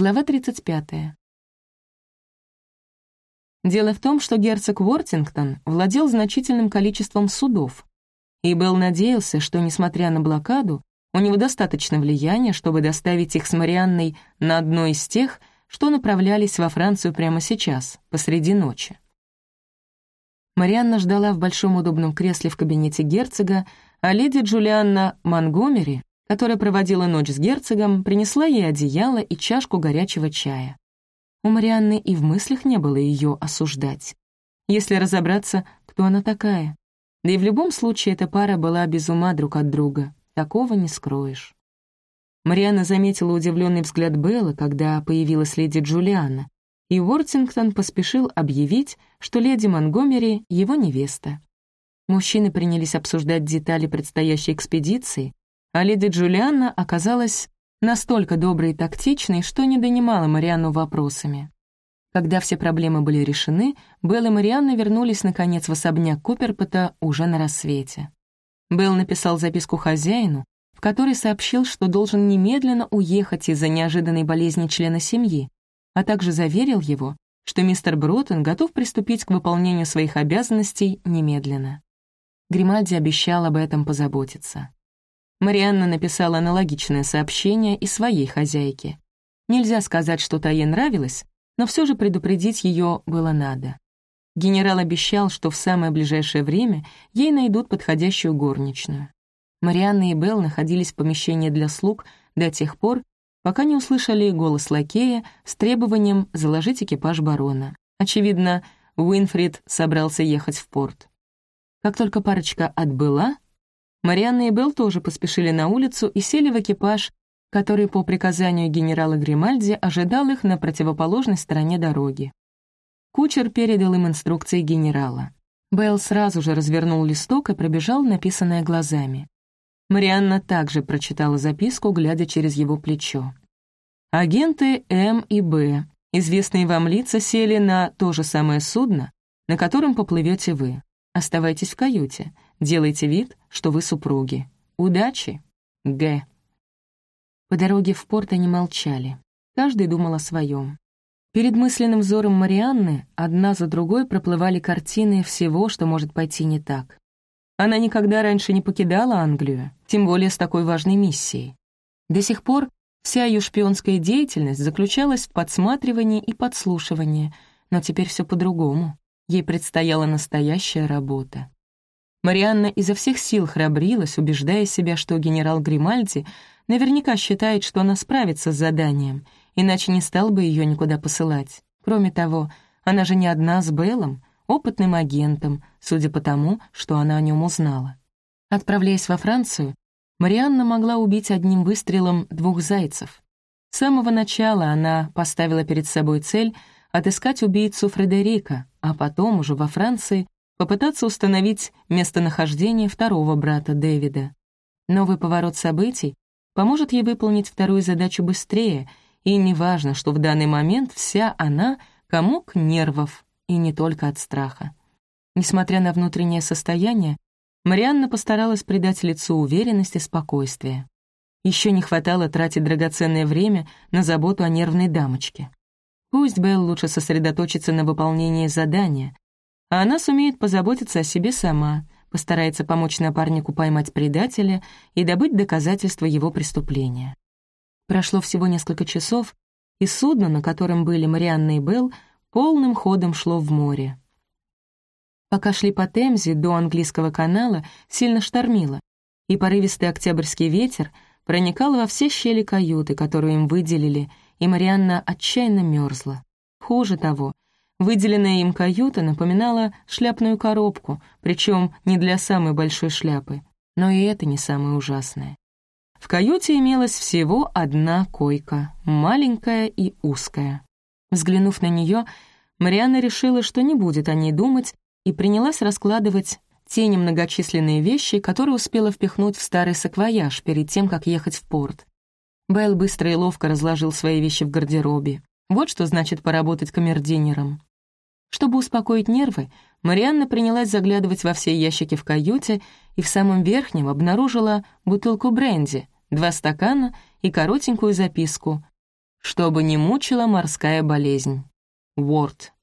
Глава 35. Дело в том, что герцог Уортингтон владел значительным количеством судов, и Белл надеялся, что, несмотря на блокаду, у него достаточно влияния, чтобы доставить их с Марианной на одной из тех, что направлялись во Францию прямо сейчас, посреди ночи. Марианна ждала в большом удобном кресле в кабинете герцога, а леди Джулианна Монгомери которая проводила ночь с герцогом, принесла ей одеяло и чашку горячего чая. У Марианны и в мыслях не было ее осуждать. Если разобраться, кто она такая. Да и в любом случае эта пара была без ума друг от друга. Такого не скроешь. Марианна заметила удивленный взгляд Беллы, когда появилась леди Джулиана, и Уортингтон поспешил объявить, что леди Монгомери — его невеста. Мужчины принялись обсуждать детали предстоящей экспедиции, а леди Джулианна оказалась настолько доброй и тактичной, что не донимала Марианну вопросами. Когда все проблемы были решены, Белл и Марианна вернулись, наконец, в особняк Куперпота уже на рассвете. Белл написал записку хозяину, в которой сообщил, что должен немедленно уехать из-за неожиданной болезни члена семьи, а также заверил его, что мистер Броттон готов приступить к выполнению своих обязанностей немедленно. Гримальди обещал об этом позаботиться. Марианна написала аналогичное сообщение и своей хозяйке. Нельзя сказать, что та ей нравилась, но все же предупредить ее было надо. Генерал обещал, что в самое ближайшее время ей найдут подходящую горничную. Марианна и Белл находились в помещении для слуг до тех пор, пока не услышали голос лакея с требованием заложить экипаж барона. Очевидно, Уинфрид собрался ехать в порт. Как только парочка отбыла, Марианна и Белл тоже поспешили на улицу и сели в экипаж, который по приказанию генерала Гримальди ожидал их на противоположной стороне дороги. Кучер передал им инструкции генерала. Белл сразу же развернул листок и пробежал написанное глазами. Марианна также прочитала записку, глядя через его плечо. «Агенты М и Б, известные вам лица, сели на то же самое судно, на котором поплывете вы. Оставайтесь в каюте. Делайте вид, что вы супруги. Удачи! Г. По дороге в порт они молчали. Каждый думал о своем. Перед мысленным взором Марианны одна за другой проплывали картины всего, что может пойти не так. Она никогда раньше не покидала Англию, тем более с такой важной миссией. До сих пор вся ее шпионская деятельность заключалась в подсматривании и подслушивании, но теперь все по-другому. Ей предстояла настоящая работа. Марианна изо всех сил храбрилась, убеждая себя, что генерал Гримальди наверняка считает, что она справится с заданием, иначе не стал бы ее никуда посылать. Кроме того, она же не одна с Беллом, опытным агентом, судя по тому, что она о нем узнала. Отправляясь во Францию, Марианна могла убить одним выстрелом двух зайцев. С самого начала она поставила перед собой цель отыскать убийцу Фредерика, а потом уже во Франции попытаться установить местонахождение второго брата Дэвида. Новый поворот событий поможет ей выполнить вторую задачу быстрее, и неважно, что в данный момент вся она — комок нервов, и не только от страха. Несмотря на внутреннее состояние, Марианна постаралась придать лицу уверенность и спокойствие. Еще не хватало тратить драгоценное время на заботу о нервной дамочке. Пусть Белл лучше сосредоточится на выполнении задания, а она сумеет позаботиться о себе сама, постарается помочь напарнику поймать предателя и добыть доказательства его преступления. Прошло всего несколько часов, и судно, на котором были Марианна и Белл, полным ходом шло в море. Пока шли по Темзе до английского канала, сильно штормило, и порывистый октябрьский ветер проникал во все щели каюты, которую им выделили, и Марианна отчаянно мерзла. Хуже того — Выделенная им каюта напоминала шляпную коробку, причем не для самой большой шляпы. Но и это не самое ужасное. В каюте имелась всего одна койка, маленькая и узкая. Взглянув на нее, Марианна решила, что не будет о ней думать, и принялась раскладывать те немногочисленные вещи, которые успела впихнуть в старый саквояж перед тем, как ехать в порт. Белл быстро и ловко разложил свои вещи в гардеробе. Вот что значит поработать камердинером. Чтобы успокоить нервы, Марианна принялась заглядывать во все ящики в каюте и в самом верхнем обнаружила бутылку бренди, два стакана и коротенькую записку. чтобы не мучила морская болезнь. Уорд.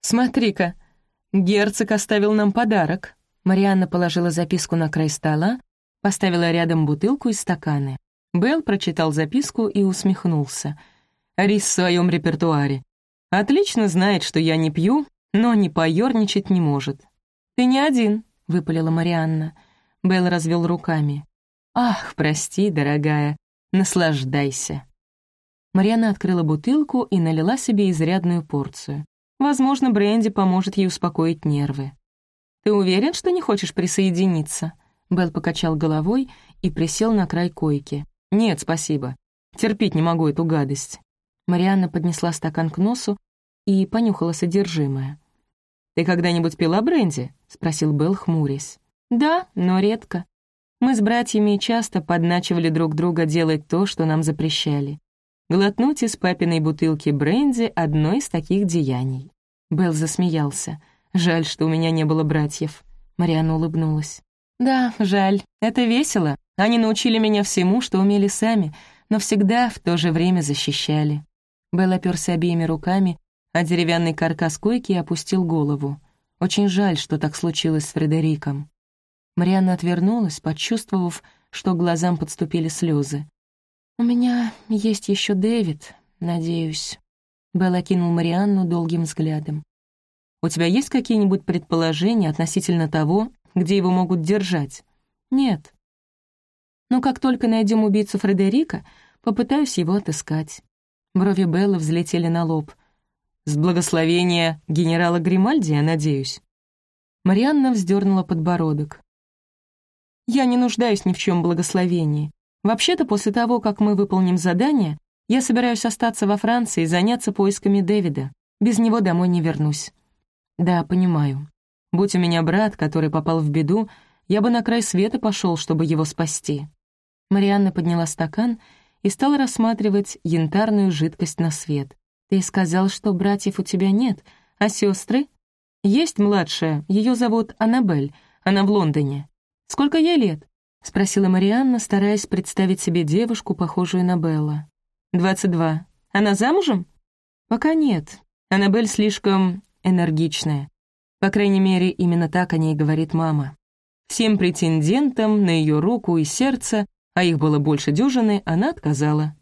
«Смотри-ка, герцог оставил нам подарок». Марианна положила записку на край стола, поставила рядом бутылку и стаканы. Белл прочитал записку и усмехнулся. Рис в своем репертуаре. Отлично знает, что я не пью, но не поёрничать не может. «Ты не один», — выпалила Марианна. Белл развел руками. «Ах, прости, дорогая, наслаждайся». Марианна открыла бутылку и налила себе изрядную порцию. Возможно, бренди поможет ей успокоить нервы. «Ты уверен, что не хочешь присоединиться?» Белл покачал головой и присел на край койки. «Нет, спасибо. Терпеть не могу эту гадость». Марианна поднесла стакан к носу и понюхала содержимое. «Ты когда-нибудь пила бренди?» — спросил Белл, хмурясь. «Да, но редко. Мы с братьями часто подначивали друг друга делать то, что нам запрещали. Глотнуть из папиной бутылки бренди — одно из таких деяний». Белл засмеялся. «Жаль, что у меня не было братьев». Марианна улыбнулась. «Да, жаль. Это весело. Они научили меня всему, что умели сами, но всегда в то же время защищали». Белл оперся обеими руками, а деревянный каркас койки опустил голову. Очень жаль, что так случилось с Фредериком. Марианна отвернулась, почувствовав, что глазам подступили слезы. «У меня есть еще Дэвид, надеюсь». Белл окинул Марианну долгим взглядом. «У тебя есть какие-нибудь предположения относительно того, где его могут держать?» «Нет. Но как только найдем убийцу Фредерика, попытаюсь его отыскать». Брови Беллы взлетели на лоб. «С благословения генерала Гримальди, я надеюсь». Марианна вздернула подбородок. «Я не нуждаюсь ни в чем благословении. Вообще-то, после того, как мы выполним задание, я собираюсь остаться во Франции и заняться поисками Дэвида. Без него домой не вернусь». «Да, понимаю. Будь у меня брат, который попал в беду, я бы на край света пошел, чтобы его спасти». Марианна подняла стакан и стала рассматривать янтарную жидкость на свет. «Ты сказал, что братьев у тебя нет, а сестры? «Есть младшая, ее зовут Аннабель, она в Лондоне». «Сколько ей лет?» — спросила Марианна, стараясь представить себе девушку, похожую на Белла. «Двадцать два. Она замужем?» «Пока нет. Аннабель слишком энергичная. По крайней мере, именно так о ней говорит мама. Всем претендентам на ее руку и сердце, а их было больше дюжины, она отказала.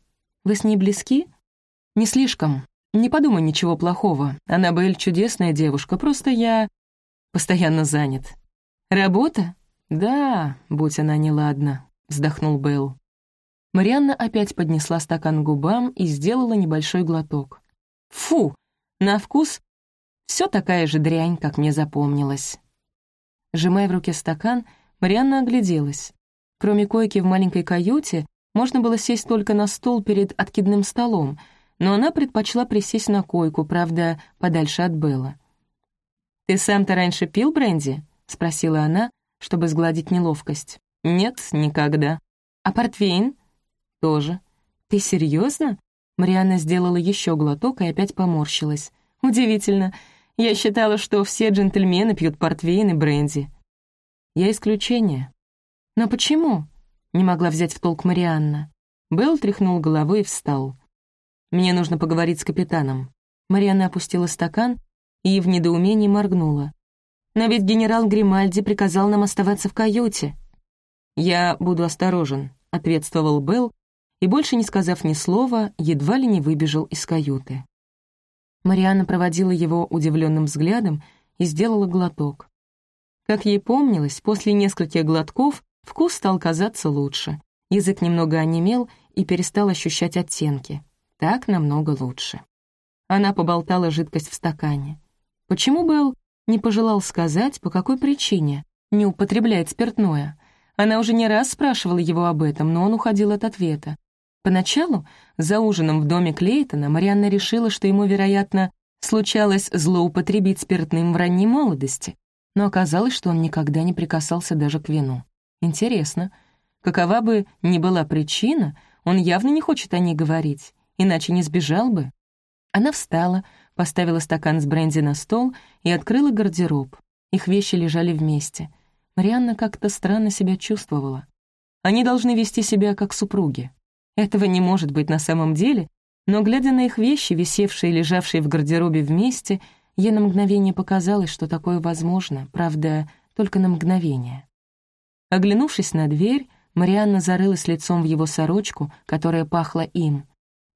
«Вы с ней близки?» «Не слишком. Не подумай ничего плохого. Аннабель — чудесная девушка, просто я постоянно занят». «Работа?» «Да, будь она неладна», — вздохнул Белл. Марианна опять поднесла стакан к губам и сделала небольшой глоток. «Фу! На вкус все такая же дрянь, как мне запомнилось. Сжимая в руке стакан, Марианна огляделась. Кроме койки в маленькой каюте, можно было сесть только на стул перед откидным столом, но она предпочла присесть на койку, правда, подальше от Белла. «Ты сам-то раньше пил бренди?» — спросила она, чтобы сгладить неловкость. «Нет, никогда». «А портвейн?» «Тоже». «Ты серьезно? Марианна сделала еще глоток и опять поморщилась. «Удивительно. Я считала, что все джентльмены пьют портвейн и бренди. Я исключение. Но почему? Не могла взять в толк Марианна. Белл тряхнул головой и встал. «Мне нужно поговорить с капитаном». Марианна опустила стакан и в недоумении моргнула. «Но ведь генерал Гримальди приказал нам оставаться в каюте». «Я буду осторожен», — ответствовал Белл, и, больше не сказав ни слова, едва ли не выбежал из каюты. Марианна проводила его удивленным взглядом и сделала глоток. Как ей помнилось, после нескольких глотков вкус стал казаться лучше. Язык немного онемел и перестал ощущать оттенки. Так намного лучше. Она поболтала жидкость в стакане. Почему Белл не пожелал сказать, по какой причине не употребляет спиртное? Она уже не раз спрашивала его об этом, но он уходил от ответа. Поначалу, за ужином в доме Клейтона, Марианна решила, что ему, вероятно, случалось злоупотребить спиртным в ранней молодости, но оказалось, что он никогда не прикасался даже к вину. Интересно, какова бы ни была причина, он явно не хочет о ней говорить, иначе не сбежал бы. Она встала, поставила стакан с бренди на стол и открыла гардероб. Их вещи лежали вместе. Марианна как-то странно себя чувствовала. Они должны вести себя как супруги. Этого не может быть на самом деле, Но, глядя на их вещи, висевшие и лежавшие в гардеробе вместе, ей на мгновение показалось, что такое возможно, правда, только на мгновение. Оглянувшись на дверь, Марианна зарылась лицом в его сорочку, которая пахла им.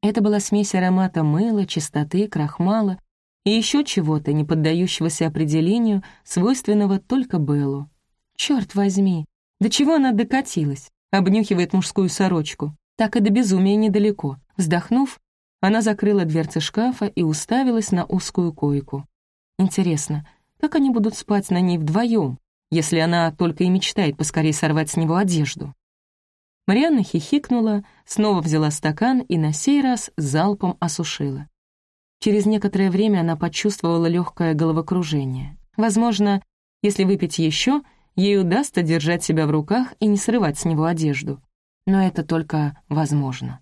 Это была смесь аромата мыла, чистоты, крахмала и еще чего-то, не поддающегося определению, свойственного только Беллу. Черт возьми, до чего она докатилась? Обнюхивает мужскую сорочку. Так и до безумия недалеко. Вздохнув, она закрыла дверцы шкафа и уставилась на узкую койку. Интересно, как они будут спать на ней вдвоем, если она только и мечтает поскорее сорвать с него одежду? Марианна хихикнула, снова взяла стакан и на сей раз залпом осушила. Через некоторое время она почувствовала легкое головокружение. Возможно, если выпить еще, ей удастся держать себя в руках и не срывать с него одежду. Но это только возможно.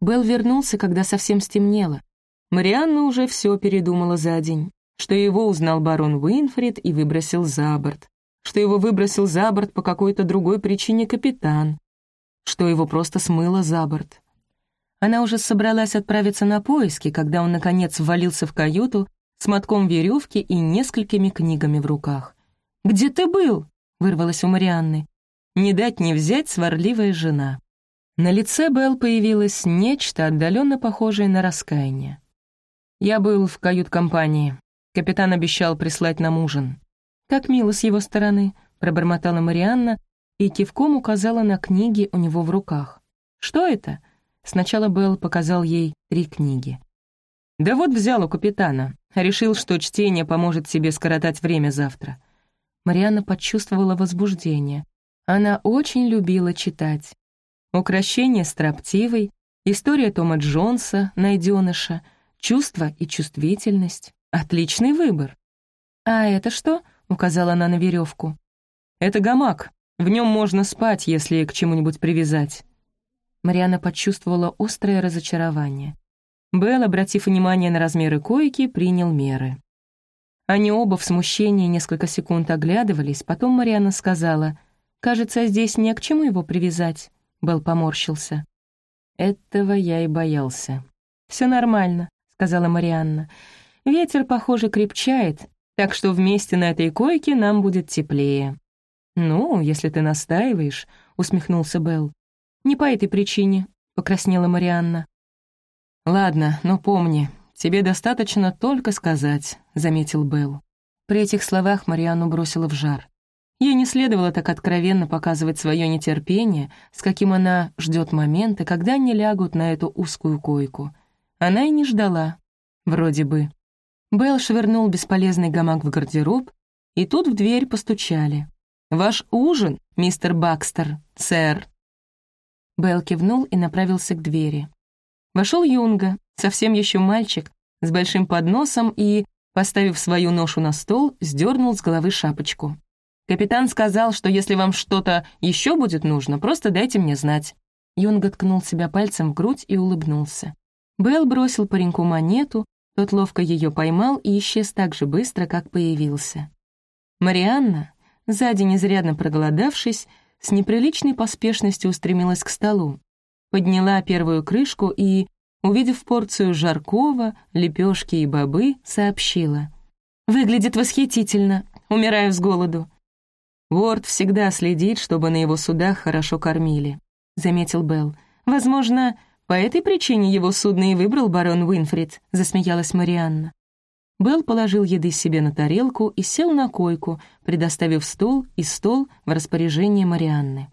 Белл вернулся, когда совсем стемнело. Марианна уже все передумала за день, что его узнал барон Уинфрид и выбросил за борт, что его выбросил за борт по какой-то другой причине капитан, что его просто смыло за борт. Она уже собралась отправиться на поиски, когда он, наконец, ввалился в каюту с мотком веревки и несколькими книгами в руках. «Где ты был?» — вырвалась у Марианны. «Не дать не взять сварливая жена». На лице Белл появилось нечто, отдаленно похожее на раскаяние. «Я был в кают-компании. Капитан обещал прислать нам ужин. «Как мило с его стороны», — пробормотала Марианна и кивком указала на книги у него в руках. «Что это?» Сначала Белл показал ей три книги. «Да вот взял у капитана. Решил, что чтение поможет себе скоротать время завтра». Марианна почувствовала возбуждение. Она очень любила читать. «Укращение строптивой», «История Тома Джонса, найденыша», «Чувство и чувствительность». Отличный выбор. «А это что?» — указала она на веревку. «Это гамак. В нем можно спать, если к чему-нибудь привязать». Мариана почувствовала острое разочарование. Белл, обратив внимание на размеры койки, принял меры. Они оба в смущении несколько секунд оглядывались, потом Мариана сказала, «Кажется, здесь не к чему его привязать». Белл поморщился. «Этого я и боялся». «Все нормально», — сказала Марианна. «Ветер, похоже, крепчает, так что вместе на этой койке нам будет теплее». «Ну, если ты настаиваешь», — усмехнулся Белл. «Не по этой причине», — покраснела Марианна. «Ладно, но помни, тебе достаточно только сказать», — заметил Белл. При этих словах Марианну бросила в жар. Ей не следовало так откровенно показывать свое нетерпение, с каким она ждет момента, когда они лягут на эту узкую койку. Она и не ждала. Вроде бы. Белл швырнул бесполезный гамак в гардероб, и тут в дверь постучали. «Ваш ужин, мистер Бакстер, сэр!» Белл кивнул и направился к двери. Вошел Юнга, совсем еще мальчик, с большим подносом и, поставив свою ношу на стол, сдернул с головы шапочку. «Капитан сказал, что если вам что-то еще будет нужно, просто дайте мне знать». Юнга ткнул себя пальцем в грудь и улыбнулся. Белл бросил пареньку монету, тот ловко ее поймал и исчез так же быстро, как появился. Марианна, сзади незрядно проголодавшись, с неприличной поспешностью устремилась к столу, подняла первую крышку и, увидев порцию жаркого, лепешки и бобы, сообщила. «Выглядит восхитительно, умираю с голоду». «Ворд всегда следит, чтобы на его судах хорошо кормили», — заметил Белл. «Возможно, «По этой причине его судно и выбрал барон Уинфрид», — засмеялась Марианна. Белл положил еды себе на тарелку и сел на койку, предоставив стол и стол в распоряжение Марианны.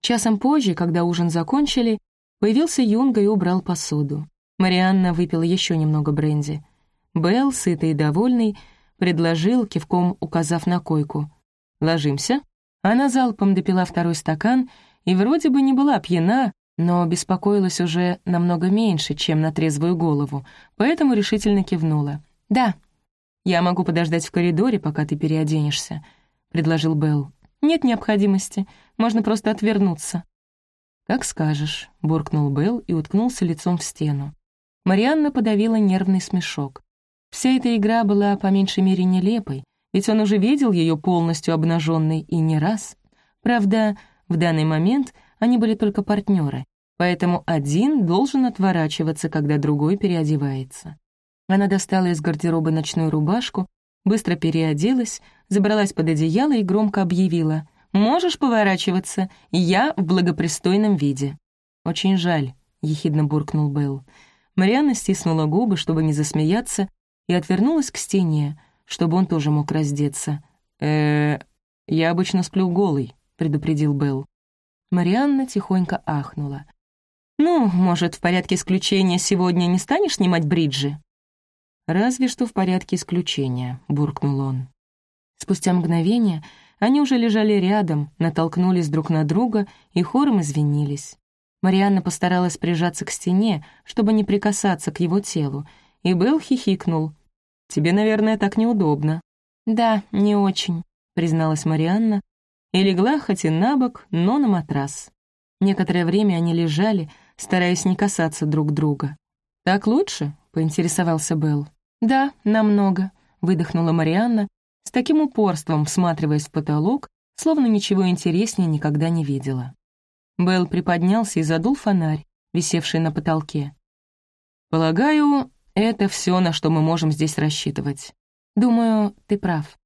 Часом позже, когда ужин закончили, появился Юнга и убрал посуду. Марианна выпила еще немного бренди. Белл, сытый и довольный, предложил, кивком указав на койку. «Ложимся?» Она залпом допила второй стакан и вроде бы не была пьяна, но беспокоилась уже намного меньше, чем на трезвую голову, поэтому решительно кивнула. «Да, я могу подождать в коридоре, пока ты переоденешься», — предложил Белл. «Нет необходимости, можно просто отвернуться». «Как скажешь», — буркнул Белл и уткнулся лицом в стену. Марианна подавила нервный смешок. Вся эта игра была по меньшей мере нелепой, ведь он уже видел ее полностью обнаженной и не раз. Правда, в данный момент они были только партнеры, поэтому один должен отворачиваться, когда другой переодевается. Она достала из гардероба ночную рубашку, быстро переоделась, забралась под одеяло и громко объявила «Можешь поворачиваться, я в благопристойном виде». «Очень жаль», — ехидно буркнул Белл. Марианна стиснула губы, чтобы не засмеяться, и отвернулась к стене, чтобы он тоже мог раздеться. э я обычно сплю голый», — предупредил Белл. Марианна тихонько ахнула. «Ну, может, в порядке исключения сегодня не станешь снимать бриджи?» «Разве что в порядке исключения», — буркнул он. Спустя мгновение они уже лежали рядом, натолкнулись друг на друга и хором извинились. Марианна постаралась прижаться к стене, чтобы не прикасаться к его телу, и Белл хихикнул. «Тебе, наверное, так неудобно». «Да, не очень», — призналась Марианна, и легла хоть и на бок, но на матрас. Некоторое время они лежали, стараясь не касаться друг друга. «Так лучше?» — поинтересовался Белл. «Да, намного», — выдохнула Марианна, с таким упорством всматриваясь в потолок, словно ничего интереснее никогда не видела. Белл приподнялся и задул фонарь, висевший на потолке. «Полагаю, это все, на что мы можем здесь рассчитывать. Думаю, ты прав».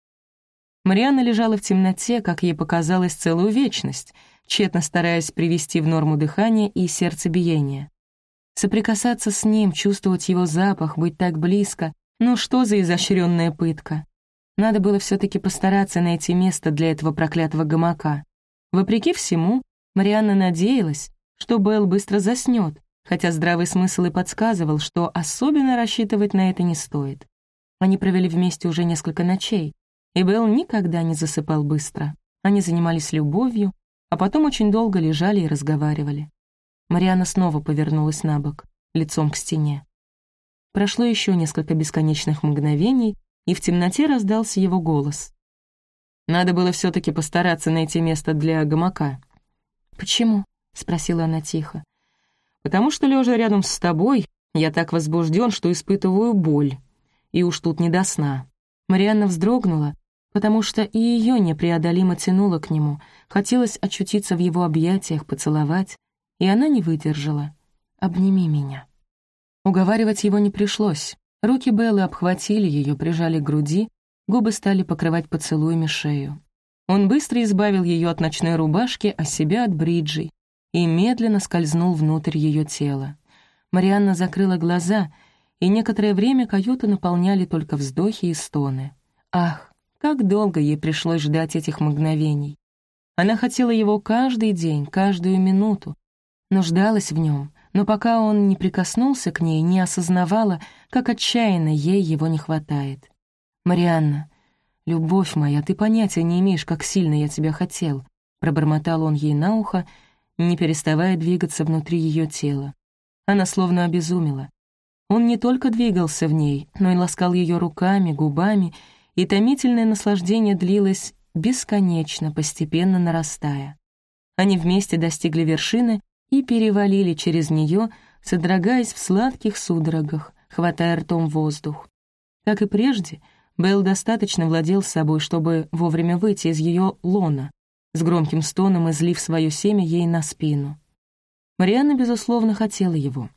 Марианна лежала в темноте, как ей показалось, целую вечность, тщетно стараясь привести в норму дыхание и сердцебиение. Соприкасаться с ним, чувствовать его запах, быть так близко — ну что за изощренная пытка? Надо было все таки постараться найти место для этого проклятого гамака. Вопреки всему, Марианна надеялась, что Белл быстро заснет, хотя здравый смысл и подсказывал, что особенно рассчитывать на это не стоит. Они провели вместе уже несколько ночей, и Белл никогда не засыпал быстро. Они занимались любовью, а потом очень долго лежали и разговаривали. Марианна снова повернулась на бок, лицом к стене. Прошло еще несколько бесконечных мгновений, и в темноте раздался его голос. «Надо было все таки постараться найти место для гамака. «Почему?» — спросила она тихо. «Потому что, лежа рядом с тобой, я так возбужден, что испытываю боль. И уж тут не до сна». Марианна вздрогнула, потому что и ее непреодолимо тянуло к нему, хотелось очутиться в его объятиях, поцеловать, и она не выдержала. «Обними меня». Уговаривать его не пришлось. Руки Беллы обхватили ее, прижали к груди, губы стали покрывать поцелуями шею. Он быстро избавил ее от ночной рубашки, а себя от бриджей, и медленно скользнул внутрь ее тела. Марианна закрыла глаза, и некоторое время каюты наполняли только вздохи и стоны. Ах, как долго ей пришлось ждать этих мгновений. Она хотела его каждый день, каждую минуту, нуждалась в нем, но пока он не прикоснулся к ней, не осознавала, как отчаянно ей его не хватает. «Марианна, «Любовь моя, ты понятия не имеешь, как сильно я тебя хотел», — пробормотал он ей на ухо, не переставая двигаться внутри ее тела. Она словно обезумела. Он не только двигался в ней, но и ласкал ее руками, губами, и томительное наслаждение длилось бесконечно, постепенно нарастая. Они вместе достигли вершины и перевалили через нее, содрогаясь в сладких судорогах, хватая ртом воздух. Как и прежде — Белл достаточно владел собой, чтобы вовремя выйти из ее лона, с громким стоном излив свое семя ей на спину. Марианна, безусловно, хотела его.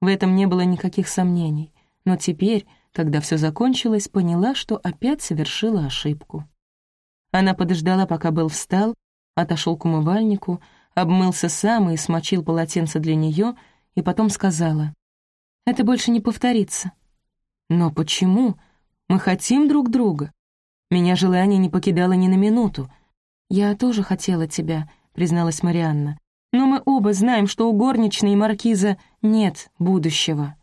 В этом не было никаких сомнений, но теперь, когда все закончилось, поняла, что опять совершила ошибку. Она подождала, пока Белл встал, отошел к умывальнику, обмылся сам и смочил полотенце для нее, и потом сказала, «Это больше не повторится». «Но почему?» Мы хотим друг друга. Меня желание не покидало ни на минуту. «Я тоже хотела тебя», — призналась Марианна. «Но мы оба знаем, что у горничной и маркиза нет будущего».